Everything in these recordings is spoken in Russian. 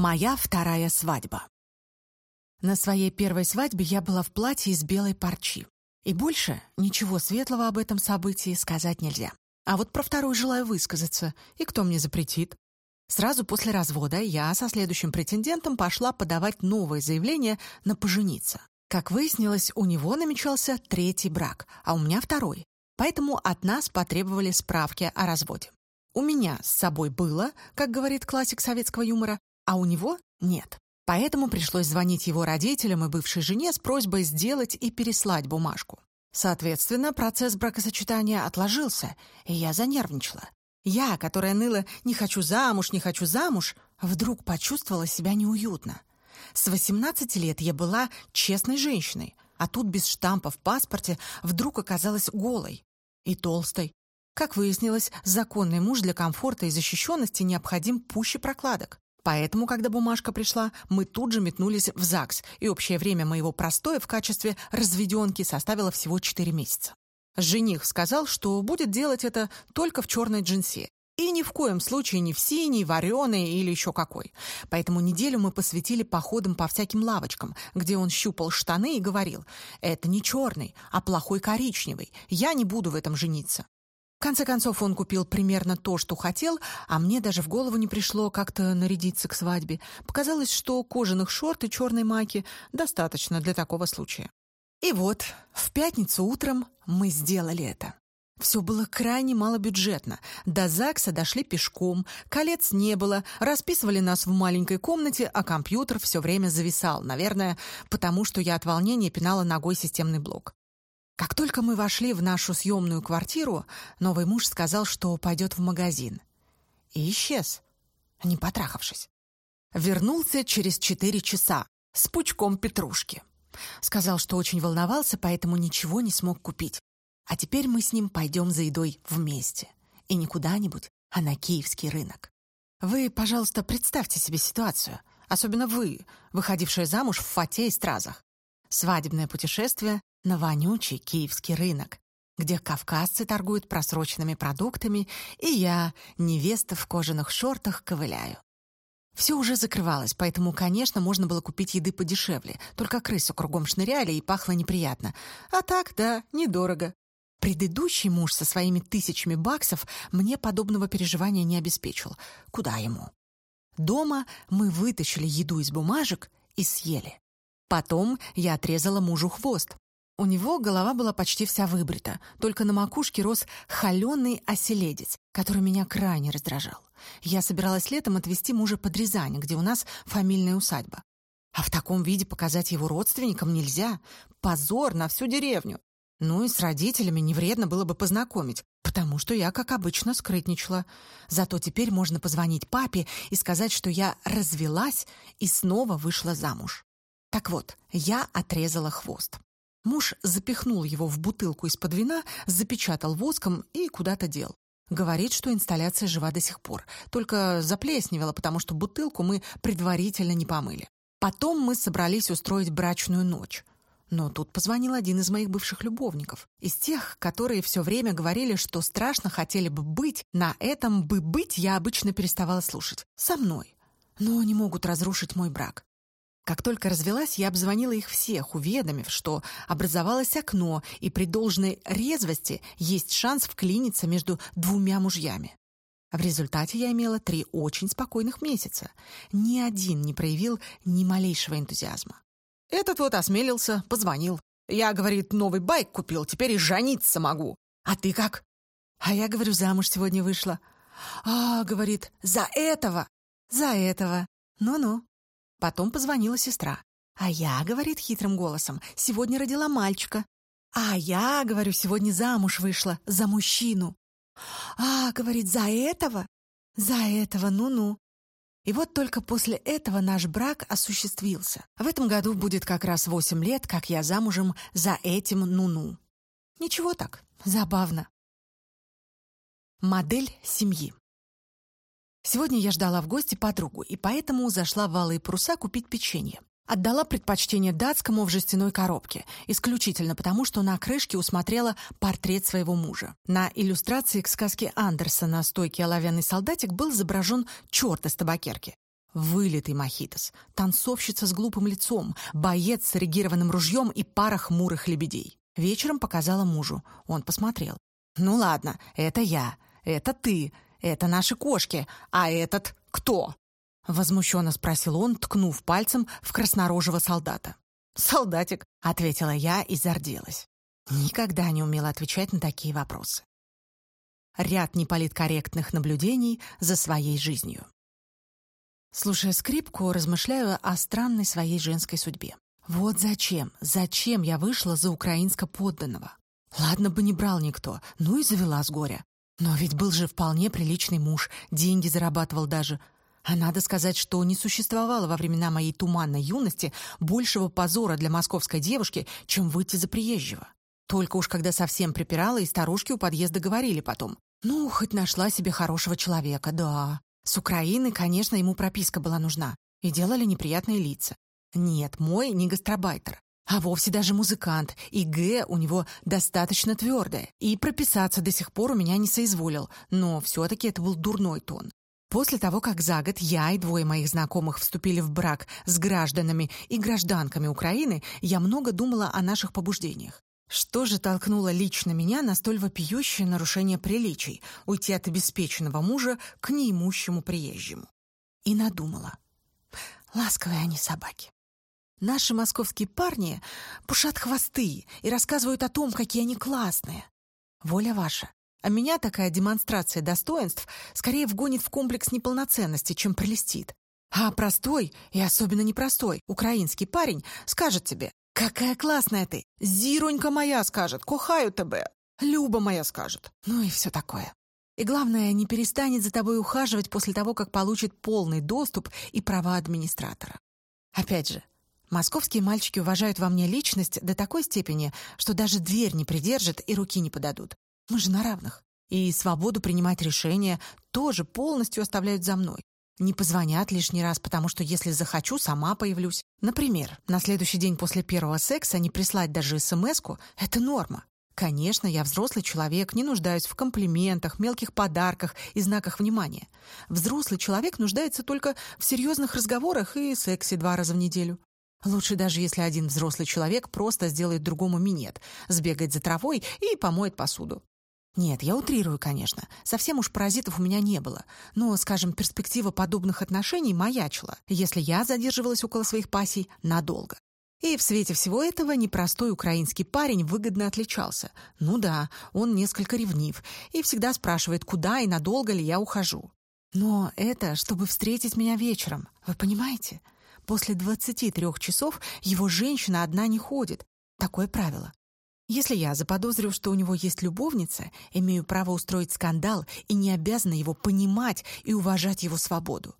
Моя вторая свадьба. На своей первой свадьбе я была в платье из белой парчи. И больше ничего светлого об этом событии сказать нельзя. А вот про вторую желаю высказаться, и кто мне запретит? Сразу после развода я со следующим претендентом пошла подавать новое заявление на пожениться. Как выяснилось, у него намечался третий брак, а у меня второй. Поэтому от нас потребовали справки о разводе. У меня с собой было, как говорит классик советского юмора, а у него нет. Поэтому пришлось звонить его родителям и бывшей жене с просьбой сделать и переслать бумажку. Соответственно, процесс бракосочетания отложился, и я занервничала. Я, которая ныла «не хочу замуж, не хочу замуж», вдруг почувствовала себя неуютно. С 18 лет я была честной женщиной, а тут без штампа в паспорте вдруг оказалась голой и толстой. Как выяснилось, законный муж для комфорта и защищенности необходим пуще прокладок. Поэтому, когда бумажка пришла, мы тут же метнулись в ЗАГС, и общее время моего простоя в качестве разведенки составило всего 4 месяца. Жених сказал, что будет делать это только в черной джинсе. И ни в коем случае не в синий, вареный или еще какой. Поэтому неделю мы посвятили походам по всяким лавочкам, где он щупал штаны и говорил, «Это не черный, а плохой коричневый. Я не буду в этом жениться». В конце концов, он купил примерно то, что хотел, а мне даже в голову не пришло как-то нарядиться к свадьбе. Показалось, что кожаных шорт и черной майки достаточно для такого случая. И вот, в пятницу утром мы сделали это. Все было крайне малобюджетно. До ЗАГСа дошли пешком, колец не было, расписывали нас в маленькой комнате, а компьютер все время зависал, наверное, потому что я от волнения пинала ногой системный блок. Как только мы вошли в нашу съемную квартиру, новый муж сказал, что пойдет в магазин. И исчез, не потрахавшись. Вернулся через четыре часа с пучком петрушки. Сказал, что очень волновался, поэтому ничего не смог купить. А теперь мы с ним пойдем за едой вместе. И не куда-нибудь, а на киевский рынок. Вы, пожалуйста, представьте себе ситуацию. Особенно вы, выходившая замуж в фате и стразах. Свадебное путешествие на вонючий киевский рынок, где кавказцы торгуют просроченными продуктами, и я, невеста в кожаных шортах, ковыляю. Все уже закрывалось, поэтому, конечно, можно было купить еды подешевле, только крысу кругом шныряли и пахло неприятно. А так, да, недорого. Предыдущий муж со своими тысячами баксов мне подобного переживания не обеспечил. Куда ему? Дома мы вытащили еду из бумажек и съели. Потом я отрезала мужу хвост. У него голова была почти вся выбрита, только на макушке рос холеный оселедец, который меня крайне раздражал. Я собиралась летом отвезти мужа под Рязань, где у нас фамильная усадьба. А в таком виде показать его родственникам нельзя. Позор на всю деревню. Ну и с родителями не вредно было бы познакомить, потому что я, как обычно, скрытничала. Зато теперь можно позвонить папе и сказать, что я развелась и снова вышла замуж. Так вот, я отрезала хвост. Муж запихнул его в бутылку из-под вина, запечатал воском и куда-то дел. Говорит, что инсталляция жива до сих пор, только заплесневела, потому что бутылку мы предварительно не помыли. Потом мы собрались устроить брачную ночь. Но тут позвонил один из моих бывших любовников, из тех, которые все время говорили, что страшно хотели бы быть, на этом бы быть я обычно переставала слушать. Со мной. Но они могут разрушить мой брак. Как только развелась, я обзвонила их всех, уведомив, что образовалось окно, и при должной резвости есть шанс вклиниться между двумя мужьями. В результате я имела три очень спокойных месяца. Ни один не проявил ни малейшего энтузиазма. Этот вот осмелился, позвонил. Я, говорит, новый байк купил, теперь и жениться могу. А ты как? А я, говорю, замуж сегодня вышла. А, говорит, за этого? За этого. Ну-ну. Потом позвонила сестра. «А я, — говорит хитрым голосом, — сегодня родила мальчика. А я, — говорю, — сегодня замуж вышла за мужчину. А, — говорит, — за этого? За этого, ну-ну. И вот только после этого наш брак осуществился. В этом году будет как раз восемь лет, как я замужем за этим ну-ну. Ничего так, забавно. Модель семьи. Сегодня я ждала в гости подругу, и поэтому зашла в Алые паруса купить печенье. Отдала предпочтение датскому в жестяной коробке, исключительно потому, что на крышке усмотрела портрет своего мужа. На иллюстрации к сказке Андерсона «Стойкий оловянный солдатик» был изображен черт из табакерки. Вылитый мохитос, танцовщица с глупым лицом, боец с регированным ружьем и пара хмурых лебедей. Вечером показала мужу. Он посмотрел. «Ну ладно, это я, это ты, это наши кошки, а этот кто?» Возмущенно спросил он, ткнув пальцем в краснорожего солдата. «Солдатик», — ответила я и зарделась. Никогда не умела отвечать на такие вопросы. Ряд неполиткорректных наблюдений за своей жизнью. Слушая скрипку, размышляю о странной своей женской судьбе. Вот зачем, зачем я вышла за украинско-подданного? Ладно бы не брал никто, ну и завела с горя. Но ведь был же вполне приличный муж, деньги зарабатывал даже. А надо сказать, что не существовало во времена моей туманной юности большего позора для московской девушки, чем выйти за приезжего. Только уж когда совсем припирала, и старушки у подъезда говорили потом. «Ну, хоть нашла себе хорошего человека, да». С Украины, конечно, ему прописка была нужна. И делали неприятные лица. Нет, мой не гастробайтер, а вовсе даже музыкант, и Г у него достаточно твердое, и прописаться до сих пор у меня не соизволил, но все-таки это был дурной тон. После того, как за год я и двое моих знакомых вступили в брак с гражданами и гражданками Украины, я много думала о наших побуждениях. Что же толкнуло лично меня на столь вопиющее нарушение приличий уйти от обеспеченного мужа к неимущему приезжему? И надумала. Ласковые они собаки. Наши московские парни пушат хвосты и рассказывают о том, какие они классные. Воля ваша. А меня такая демонстрация достоинств скорее вгонит в комплекс неполноценности, чем прелестит. А простой, и особенно непростой, украинский парень скажет тебе «Какая классная ты! Зиронька моя скажет! Кохаю тебе! Люба моя скажет!» Ну и все такое. И главное, не перестанет за тобой ухаживать после того, как получит полный доступ и права администратора. Опять же, московские мальчики уважают во мне личность до такой степени, что даже дверь не придержат и руки не подадут. Мы же на равных. И свободу принимать решения тоже полностью оставляют за мной. Не позвонят лишний раз, потому что если захочу, сама появлюсь. Например, на следующий день после первого секса не прислать даже смс это норма. Конечно, я взрослый человек, не нуждаюсь в комплиментах, мелких подарках и знаках внимания. Взрослый человек нуждается только в серьезных разговорах и сексе два раза в неделю. Лучше даже если один взрослый человек просто сделает другому минет, сбегает за травой и помоет посуду. Нет, я утрирую, конечно. Совсем уж паразитов у меня не было. Но, скажем, перспектива подобных отношений маячила, если я задерживалась около своих пассий надолго. И в свете всего этого непростой украинский парень выгодно отличался. Ну да, он несколько ревнив и всегда спрашивает, куда и надолго ли я ухожу. Но это, чтобы встретить меня вечером, вы понимаете? После 23 часов его женщина одна не ходит. Такое правило. Если я заподозрю, что у него есть любовница, имею право устроить скандал и не обязана его понимать и уважать его свободу.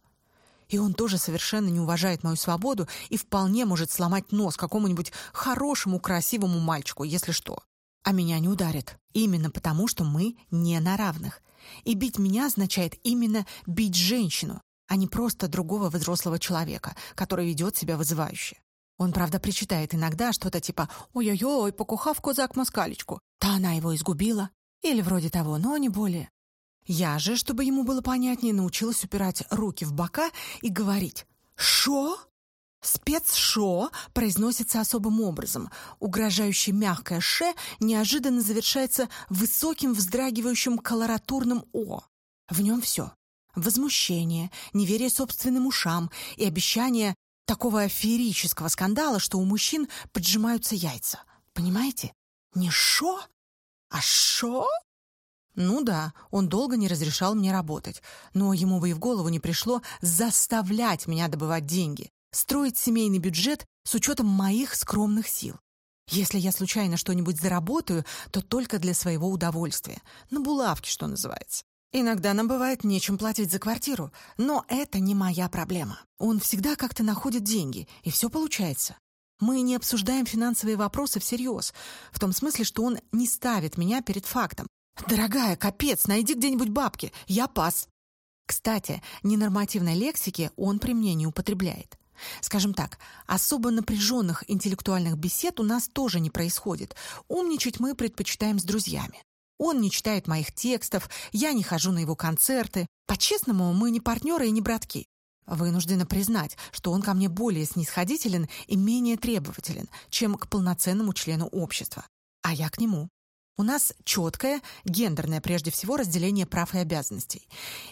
И он тоже совершенно не уважает мою свободу и вполне может сломать нос какому-нибудь хорошему, красивому мальчику, если что. А меня не ударит. Именно потому, что мы не на равных. И бить меня означает именно бить женщину, а не просто другого взрослого человека, который ведет себя вызывающе. Он, правда, причитает иногда что-то типа «Ой-ой-ой, покухав козак москалечку». Та она его изгубила. Или вроде того, но не более. Я же, чтобы ему было понятнее, научилась упирать руки в бока и говорить «Шо?» Спецшо произносится особым образом. Угрожающе мягкое «ше» неожиданно завершается высоким вздрагивающим колоратурным «о». В нем все. Возмущение, неверие собственным ушам и обещание такого феерического скандала, что у мужчин поджимаются яйца. Понимаете? Не шо, а шо? Ну да, он долго не разрешал мне работать, но ему бы и в голову не пришло заставлять меня добывать деньги, строить семейный бюджет с учетом моих скромных сил. Если я случайно что-нибудь заработаю, то только для своего удовольствия. На булавке, что называется. Иногда нам бывает нечем платить за квартиру, но это не моя проблема. Он всегда как-то находит деньги, и все получается. Мы не обсуждаем финансовые вопросы всерьез, в том смысле, что он не ставит меня перед фактом. «Дорогая, капец, найди где-нибудь бабки, я пас». Кстати, ненормативной лексики он при мне не употребляет. Скажем так, особо напряженных интеллектуальных бесед у нас тоже не происходит. Умничать мы предпочитаем с друзьями. Он не читает моих текстов, я не хожу на его концерты. По-честному, мы не партнеры и не братки. Вынуждена признать, что он ко мне более снисходителен и менее требователен, чем к полноценному члену общества. А я к нему. У нас четкое, гендерное прежде всего разделение прав и обязанностей.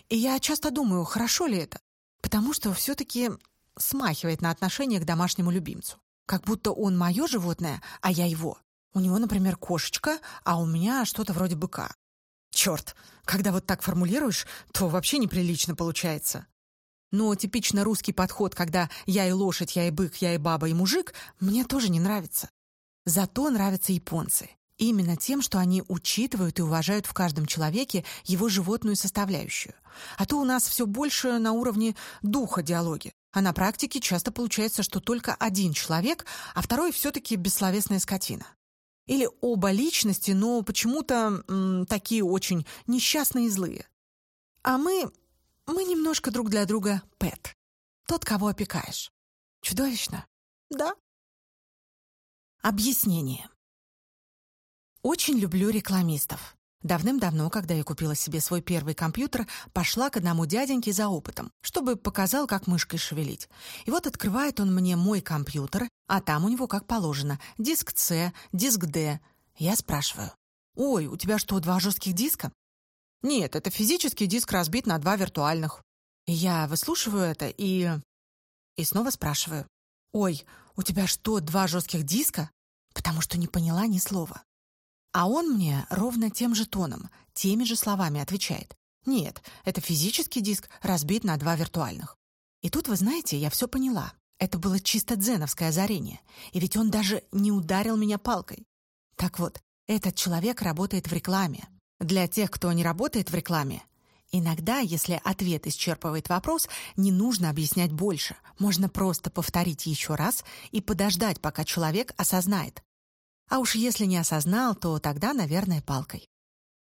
И я часто думаю, хорошо ли это? Потому что все-таки смахивает на отношение к домашнему любимцу. Как будто он мое животное, а я его. У него, например, кошечка, а у меня что-то вроде быка. Черт, когда вот так формулируешь, то вообще неприлично получается. Но типично русский подход, когда я и лошадь, я и бык, я и баба, и мужик, мне тоже не нравится. Зато нравятся японцы. Именно тем, что они учитывают и уважают в каждом человеке его животную составляющую. А то у нас все больше на уровне духа диалоги. А на практике часто получается, что только один человек, а второй все-таки бессловесная скотина. Или оба личности, но почему-то такие очень несчастные и злые. А мы... мы немножко друг для друга пэт. Тот, кого опекаешь. Чудовищно? Да. Объяснение. Очень люблю рекламистов. Давным-давно, когда я купила себе свой первый компьютер, пошла к одному дяденьке за опытом, чтобы показал, как мышкой шевелить. И вот открывает он мне мой компьютер, а там у него, как положено, диск С, диск Д. Я спрашиваю, «Ой, у тебя что, два жестких диска?» «Нет, это физический диск разбит на два виртуальных». Я выслушиваю это и... И снова спрашиваю, «Ой, у тебя что, два жестких диска?» Потому что не поняла ни слова. А он мне ровно тем же тоном, теми же словами отвечает. Нет, это физический диск разбит на два виртуальных. И тут, вы знаете, я все поняла. Это было чисто дзеновское озарение. И ведь он даже не ударил меня палкой. Так вот, этот человек работает в рекламе. Для тех, кто не работает в рекламе, иногда, если ответ исчерпывает вопрос, не нужно объяснять больше. Можно просто повторить еще раз и подождать, пока человек осознает. А уж если не осознал, то тогда, наверное, палкой.